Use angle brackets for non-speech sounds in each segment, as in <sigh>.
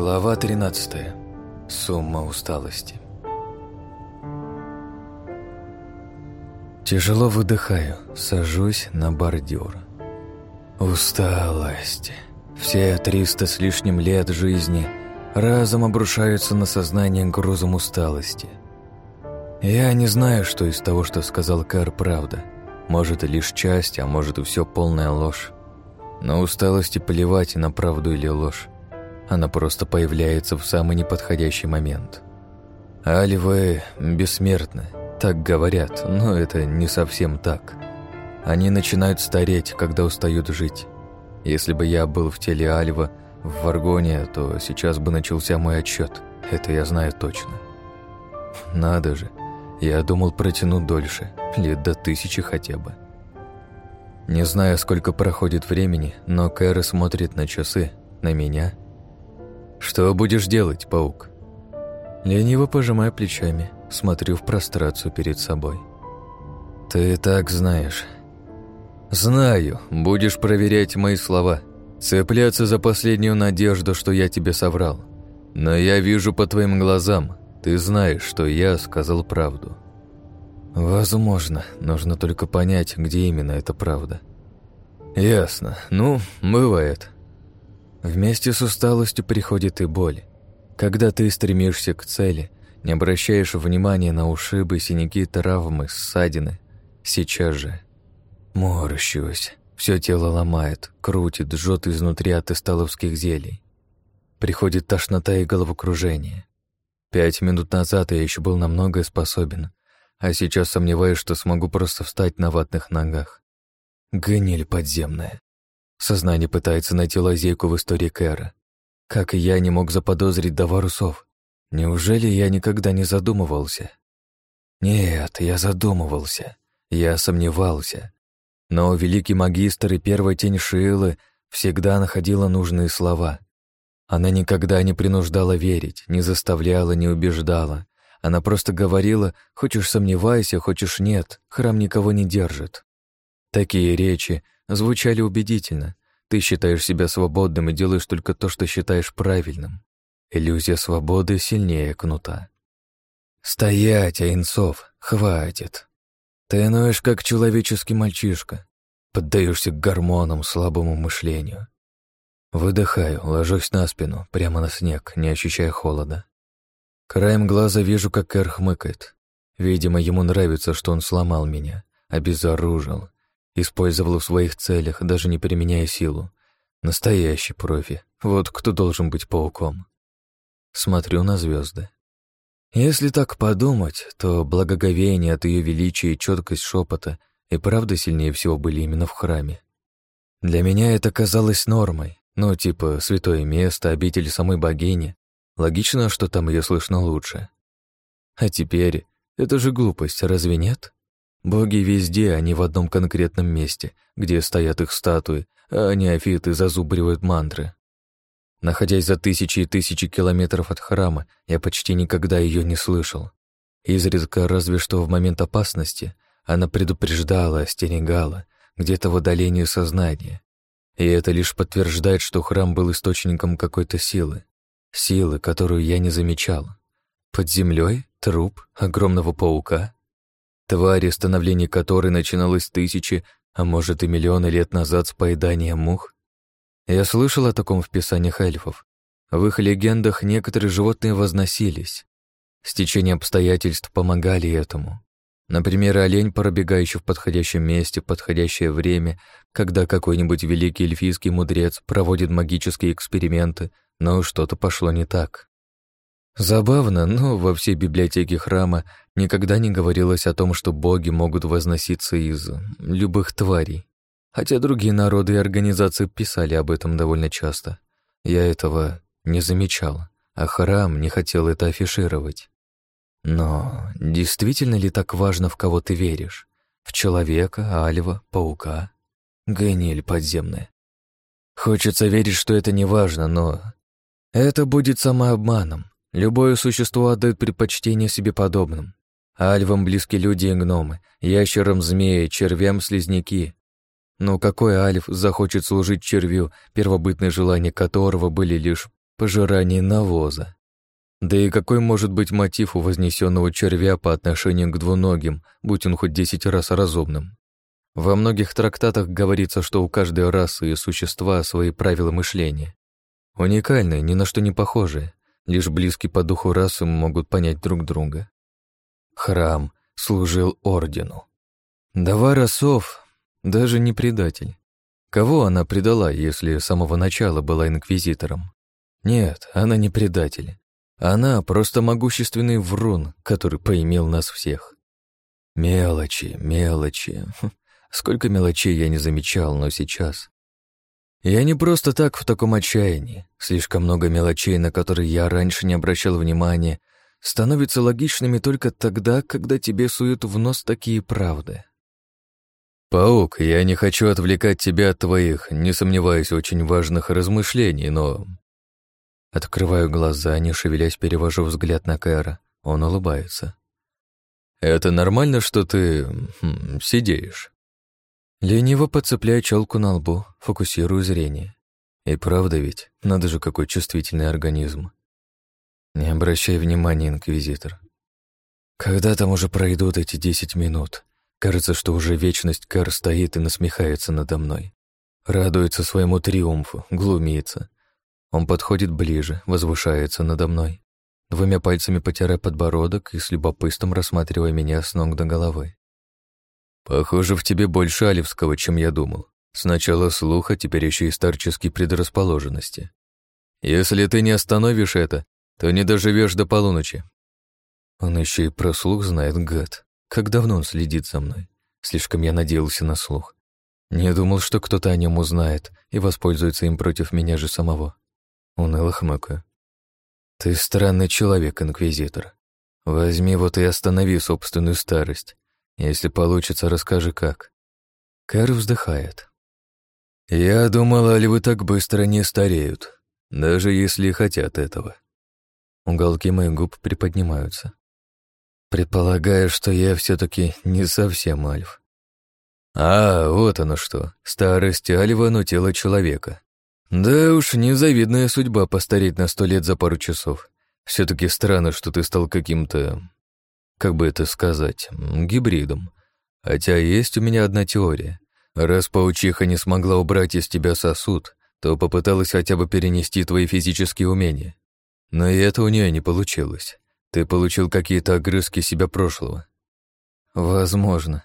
Глава 13. Сумма усталости. Тяжело выдыхаю, сажусь на бордюр. Усталость. Все триста с лишним лет жизни разом обрушаются на сознание грузом усталости. Я не знаю, что из того, что сказал Кэр, правда. Может, лишь часть, а может, и все полная ложь. Но усталости плевать на правду или ложь. Она просто появляется в самый неподходящий момент. Альвы бессмертны, так говорят, но это не совсем так. Они начинают стареть, когда устают жить. Если бы я был в теле Альва в Варгоне, то сейчас бы начался мой отчет. Это я знаю точно. Надо же, я думал протянуть дольше, лет до тысячи хотя бы. Не знаю, сколько проходит времени, но Кэра смотрит на часы, на меня. «Что будешь делать, паук?» Лениво пожимая плечами, смотрю в прострацию перед собой. «Ты так знаешь». «Знаю, будешь проверять мои слова, цепляться за последнюю надежду, что я тебе соврал. Но я вижу по твоим глазам, ты знаешь, что я сказал правду». Возможно, нужно только понять, где именно эта правда. Ясно. Ну, бывает. Вместе с усталостью приходит и боль. Когда ты стремишься к цели, не обращаешь внимания на ушибы, синяки, травмы, ссадины. Сейчас же. Морщусь. Все тело ломает, крутит, жжет изнутри от эсталовских зелий. Приходит тошнота и головокружение. Пять минут назад я еще был на многое способен, а сейчас сомневаюсь, что смогу просто встать на ватных ногах. Гниль подземная. Сознание пытается найти лазейку в истории Кэра. Как и я не мог заподозрить Даварусов. Неужели я никогда не задумывался? Нет, я задумывался. Я сомневался. Но великий магистр и первая тень Шиилы всегда находила нужные слова. Она никогда не принуждала верить, не заставляла, не убеждала. Она просто говорила, хочешь сомневайся, хочешь нет, храм никого не держит. Такие речи звучали убедительно. Ты считаешь себя свободным и делаешь только то, что считаешь правильным. Иллюзия свободы сильнее кнута. «Стоять, Айнцов, хватит. Ты ноешь, как человеческий мальчишка. Поддаешься гормонам, слабому мышлению. Выдыхаю, ложусь на спину, прямо на снег, не ощущая холода. Краем глаза вижу, как Кэр хмыкает. Видимо, ему нравится, что он сломал меня, обезоружил, использовал в своих целях, даже не применяя силу. Настоящий профи. Вот кто должен быть пауком. Смотрю на звезды. Если так подумать, то благоговение от ее величия и четкость шепота и правда сильнее всего были именно в храме. Для меня это казалось нормой, ну, типа святое место, обитель самой богини, Логично, что там ее слышно лучше. А теперь, это же глупость, разве нет? Боги везде, а не в одном конкретном месте, где стоят их статуи, а неофиты зазубривают мантры. Находясь за тысячи и тысячи километров от храма, я почти никогда ее не слышал. Изредка, разве что в момент опасности, она предупреждала, остерегала, где-то в отдалении сознания. И это лишь подтверждает, что храм был источником какой-то силы. Силы, которую я не замечал. Под землей труп огромного паука. Твари, становление которой начиналось тысячи, а может и миллионы лет назад с поедания мух. Я слышал о таком в писаниях эльфов. В их легендах некоторые животные возносились. Стечение обстоятельств помогали этому. Например, олень, пробегающий в подходящем месте в подходящее время, когда какой-нибудь великий эльфийский мудрец проводит магические эксперименты, но что-то пошло не так. Забавно, но во всей библиотеке храма никогда не говорилось о том, что боги могут возноситься из любых тварей. Хотя другие народы и организации писали об этом довольно часто. Я этого не замечал, а храм не хотел это афишировать. Но действительно ли так важно, в кого ты веришь? В человека, альва, паука? Гниль подземная. Хочется верить, что это не важно, но это будет самообманом. Любое существо отдает предпочтение себе подобным. Альвам близки люди и гномы, ящерам змеи, червям слизняки. Но какой альф захочет служить червю, первобытные желания которого были лишь пожирание навоза. Да и какой может быть мотив у вознесенного червя по отношению к двуногим, будь он хоть десять раз разумным? Во многих трактатах говорится, что у каждой расы и существа свои правила мышления. Уникальные, ни на что не похожие, лишь близкие по духу расы могут понять друг друга. Храм служил ордену. Давара Сов даже не предатель. Кого она предала, если с самого начала была инквизитором? Нет, она не предатель. Она просто могущественный врун, который поимел нас всех. Мелочи, мелочи. <laughs> Сколько мелочей я не замечал, но сейчас... Я не просто так в таком отчаянии. Слишком много мелочей, на которые я раньше не обращал внимания, становятся логичными только тогда, когда тебе суют в нос такие правды. «Паук, я не хочу отвлекать тебя от твоих, не сомневаюсь, очень важных размышлений, но Открываю глаза, не шевелясь, перевожу взгляд на Кэра. Он улыбается. «Это нормально, что ты... Хм, сидеешь?» Лениво подцепляю челку на лбу, фокусирую зрение. И правда ведь, надо же какой чувствительный организм. Не обращай внимания, инквизитор. Когда там уже пройдут эти десять минут? Кажется, что уже вечность Кар стоит и насмехается надо мной. Радуется своему триумфу, глумится, он подходит ближе, возвышается надо мной, двумя пальцами потирая подбородок и с любопытством рассматривая меня с ног до головы. «Похоже, в тебе больше алевского, чем я думал. Сначала слуха, теперь еще и старческие предрасположенности. Если ты не остановишь это, то не доживешь до полуночи». Он еще и про слух знает, гад. Как давно он следит за мной? Слишком я надеялся на слух. Не думал, что кто-то о нем узнает и воспользуется им против меня же самого. Уныло хмыкаю. «Ты странный человек, Инквизитор. Возьми вот и останови собственную старость. Если получится, расскажи как». Кэр вздыхает. «Я думала, львы так быстро не стареют, даже если хотят этого». Уголки моих губ приподнимаются. Предполагаю, что я все таки не совсем альф. А, вот оно что. Старость альва, но тело человека. Да уж, незавидная судьба постареть на сто лет за пару часов. все таки странно, что ты стал каким-то... Как бы это сказать? Гибридом. Хотя есть у меня одна теория. Раз паучиха не смогла убрать из тебя сосуд, то попыталась хотя бы перенести твои физические умения. Но и это у нее не получилось. Ты получил какие-то огрызки себя прошлого. Возможно.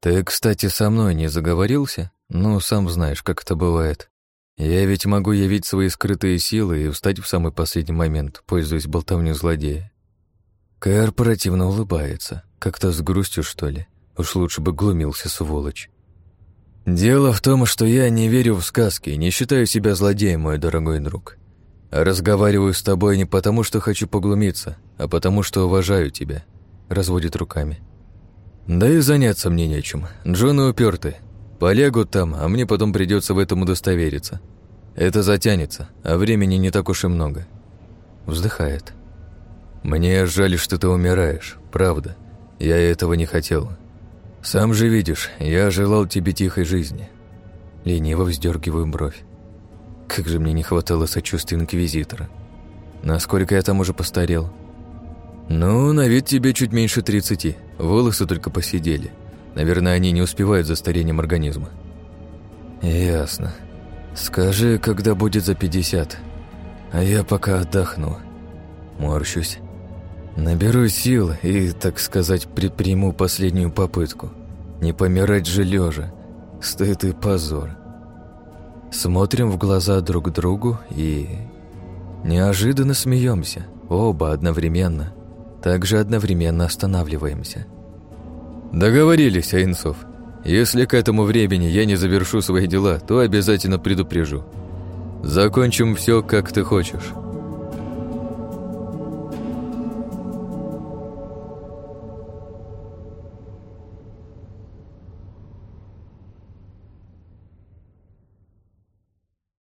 Ты, кстати, со мной не заговорился? Ну, сам знаешь, как это бывает. Я ведь могу явить свои скрытые силы и встать в самый последний момент, пользуясь болтовней злодея. Кэр противно улыбается, как-то с грустью, что ли. Уж лучше бы глумился, сволочь. Дело в том, что я не верю в сказки и не считаю себя злодеем, мой дорогой друг. Разговариваю с тобой не потому, что хочу поглумиться, а потому, что уважаю тебя. Разводит руками. Да и заняться мне нечем. Джоны уперты, Полегут там, а мне потом придется в этом удостовериться. Это затянется, а времени не так уж и много. Вздыхает. Мне жаль, что ты умираешь, правда. Я этого не хотел. Сам же видишь, я желал тебе тихой жизни. Лениво вздергиваю бровь. Как же мне не хватало сочувствия инквизитора. Насколько я там уже постарел? Ну, на вид тебе чуть меньше тридцати. Волосы только посидели. Наверное, они не успевают за старением организма. Ясно. Скажи, когда будет за 50, а я пока отдохну. Морщусь. Наберу сил и, так сказать, предприму последнюю попытку. Не помирать же лежа. Стыд и позор. Смотрим в глаза друг другу и... Неожиданно смеемся. Оба одновременно. Также одновременно останавливаемся. «Договорились, Айнцов. Если к этому времени я не завершу свои дела, то обязательно предупрежу. Закончим все, как ты хочешь».